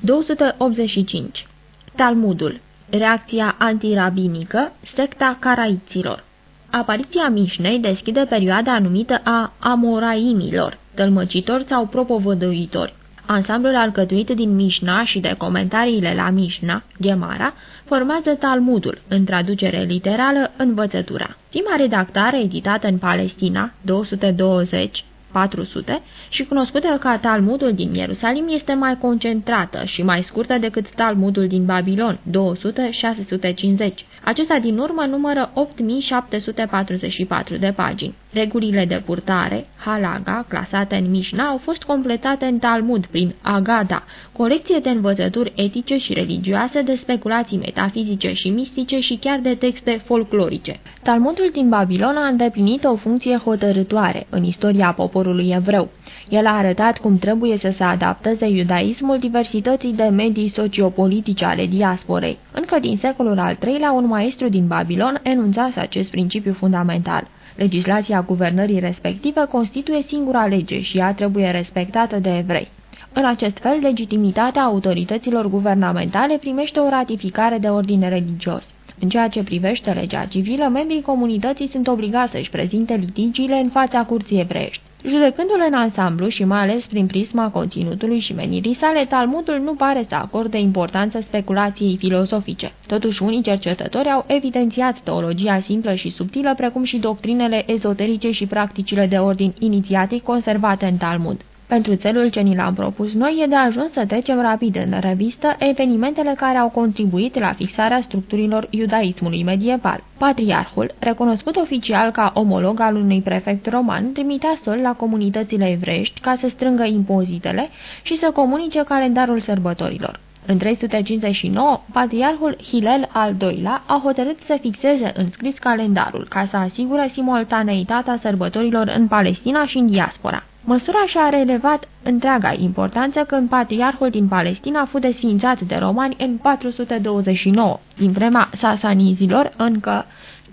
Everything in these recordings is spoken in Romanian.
285. Talmudul Reacția antirabinică, secta caraiților Apariția Mișnei deschide perioada numită a Amoraimilor, tălmăcitori sau propovăduitori. Ansamblul alcătuit din Mișna și de comentariile la Mișna, Gemara, formează Talmudul, în traducere literală, învățătura. Prima redactare editată în Palestina, 220, 400 și cunoscută ca Talmudul din Ierusalim este mai concentrată și mai scurtă decât Talmudul din Babilon, 200-650. Acesta din urmă numără 8744 de pagini. Regulile de purtare, halaga, clasate în Mishnah, au fost completate în Talmud prin Agada, colecție de învățături etice și religioase, de speculații metafizice și mistice și chiar de texte folclorice. Talmudul din Babilon a îndeplinit o funcție hotărătoare în istoria poporului evreu. El a arătat cum trebuie să se adapteze iudaismul diversității de medii sociopolitice ale diasporei. Încă din secolul al III-lea, un maestru din Babilon enunțase acest principiu fundamental. Legislația guvernării respective constituie singura lege și ea trebuie respectată de evrei. În acest fel, legitimitatea autorităților guvernamentale primește o ratificare de ordine religios. În ceea ce privește legea civilă, membrii comunității sunt obligați să-și prezinte litigiile în fața curții evreiești. Judecându-le în ansamblu și mai ales prin prisma conținutului și menirii sale, Talmudul nu pare să acorde importanță speculației filozofice. Totuși, unii cercetători au evidențiat teologia simplă și subtilă, precum și doctrinele ezoterice și practicile de ordin inițiatic conservate în Talmud. Pentru țelul ce ni l-am propus noi e de ajuns să trecem rapid în revistă evenimentele care au contribuit la fixarea structurilor iudaismului medieval. Patriarhul, recunoscut oficial ca omolog al unui prefect roman, trimitea sol la comunitățile evrești ca să strângă impozitele și să comunice calendarul sărbătorilor. În 359, patriarhul Hilel al II-lea a hotărât să fixeze în scris calendarul ca să asigure simultaneitatea sărbătorilor în Palestina și în diaspora. Măsura și-a relevat întreaga importanță când patriarhul din Palestina a fost desfințat de romani în 429, din vremea sasanizilor, încă 226-637,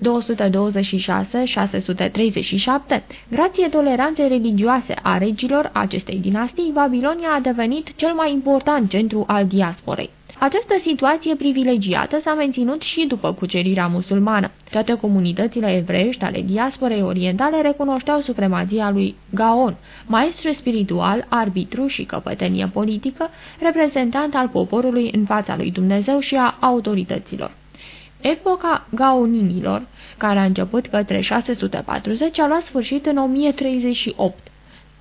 grație toleranței religioase a regilor acestei dinastii, Babilonia a devenit cel mai important centru al diasporei. Această situație privilegiată s-a menținut și după cucerirea musulmană. Toate comunitățile evreiești ale diasporei orientale recunoșteau supremația lui Gaon, maestru spiritual, arbitru și căpătenie politică, reprezentant al poporului în fața lui Dumnezeu și a autorităților. Epoca gaoninilor, care a început către 640, a luat sfârșit în 1038.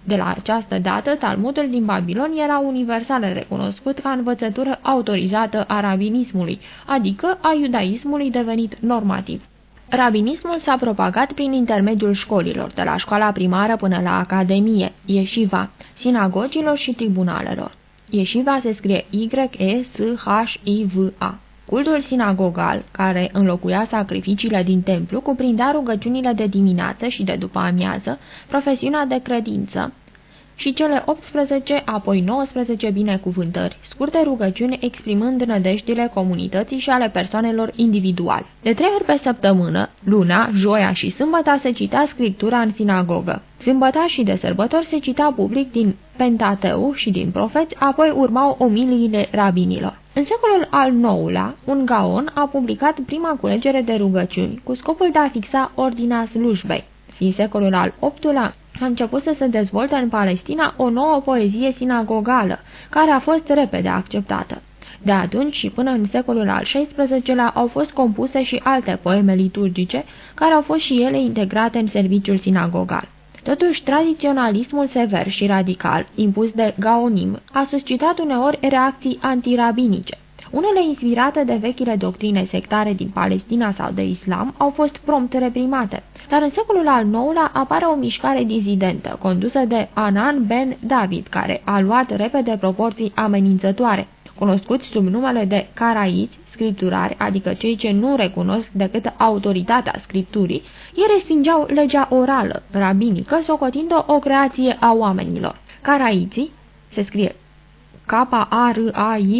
De la această dată, Talmudul din Babilon era universal recunoscut ca învățătură autorizată a rabinismului, adică a iudaismului devenit normativ. Rabinismul s-a propagat prin intermediul școlilor, de la școala primară până la academie, ieșiva, sinagogilor și tribunalelor. Ieșiva se scrie Y-E-S-H-I-V-A. Cultul sinagogal, care înlocuia sacrificiile din templu, cuprindea rugăciunile de dimineață și de după amiază, profesiunea de credință și cele 18, apoi 19 binecuvântări, scurte rugăciuni exprimând nădejdile comunității și ale persoanelor individuale. De trei ori pe săptămână, luna, joia și sâmbăta se citea scriptura în sinagogă. Sâmbăta și de sărbători se citea public din Pentateu și din profeți, apoi urmau omiliile rabinilor. În secolul al IX-lea, un gaon a publicat prima culegere de rugăciuni cu scopul de a fixa ordinea slujbei. Din secolul al VIII-lea a început să se dezvolte în Palestina o nouă poezie sinagogală, care a fost repede acceptată. De atunci și până în secolul al XVI-lea au fost compuse și alte poeme liturgice, care au fost și ele integrate în serviciul sinagogal. Totuși, tradiționalismul sever și radical, impus de Gaonim, a suscitat uneori reacții antirabinice. Unele inspirate de vechile doctrine sectare din Palestina sau de islam au fost prompt reprimate, dar în secolul al IX-lea apare o mișcare dizidentă, condusă de Anan ben David, care a luat repede proporții amenințătoare. Cunoscuți sub numele de caraiți, scripturari, adică cei ce nu recunosc decât autoritatea scripturii, ei respingeau legea orală, rabinică, socotind-o o creație a oamenilor. Caraiții, se scrie K-A-R-A-I-T-I-I,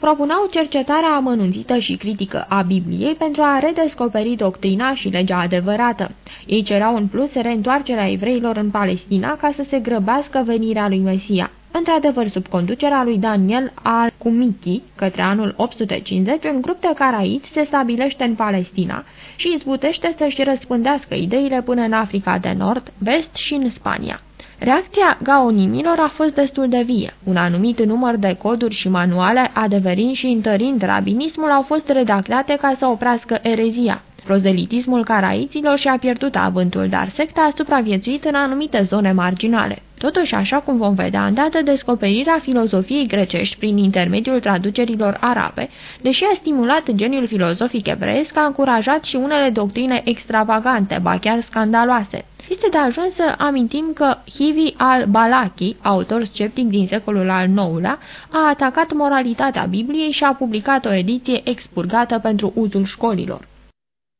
propuneau cercetarea amănunțită și critică a Bibliei pentru a redescoperi doctrina și legea adevărată. Ei cereau în plus reîntoarcerea evreilor în Palestina ca să se grăbească venirea lui Mesia. Într-adevăr sub conducerea lui Daniel al-Kumiki, către anul 850, un grup de caraiți se stabilește în Palestina și izbutește să-și răspândească ideile până în Africa de Nord, Vest și în Spania. Reacția gaonimilor a fost destul de vie. Un anumit număr de coduri și manuale, adeverind și întărind rabinismul, au fost redactate ca să oprească erezia. Prozelitismul caraiților și-a pierdut avântul, dar secta a supraviețuit în anumite zone marginale. Totuși, așa cum vom vedea îndată, descoperirea filozofiei grecești prin intermediul traducerilor arabe, deși a stimulat geniul filozofic evreiesc, a încurajat și unele doctrine extravagante, ba chiar scandaloase. Este de ajuns să amintim că Hivi al-Balaki, autor sceptic din secolul al IX-lea, a atacat moralitatea Bibliei și a publicat o ediție expurgată pentru uzul școlilor.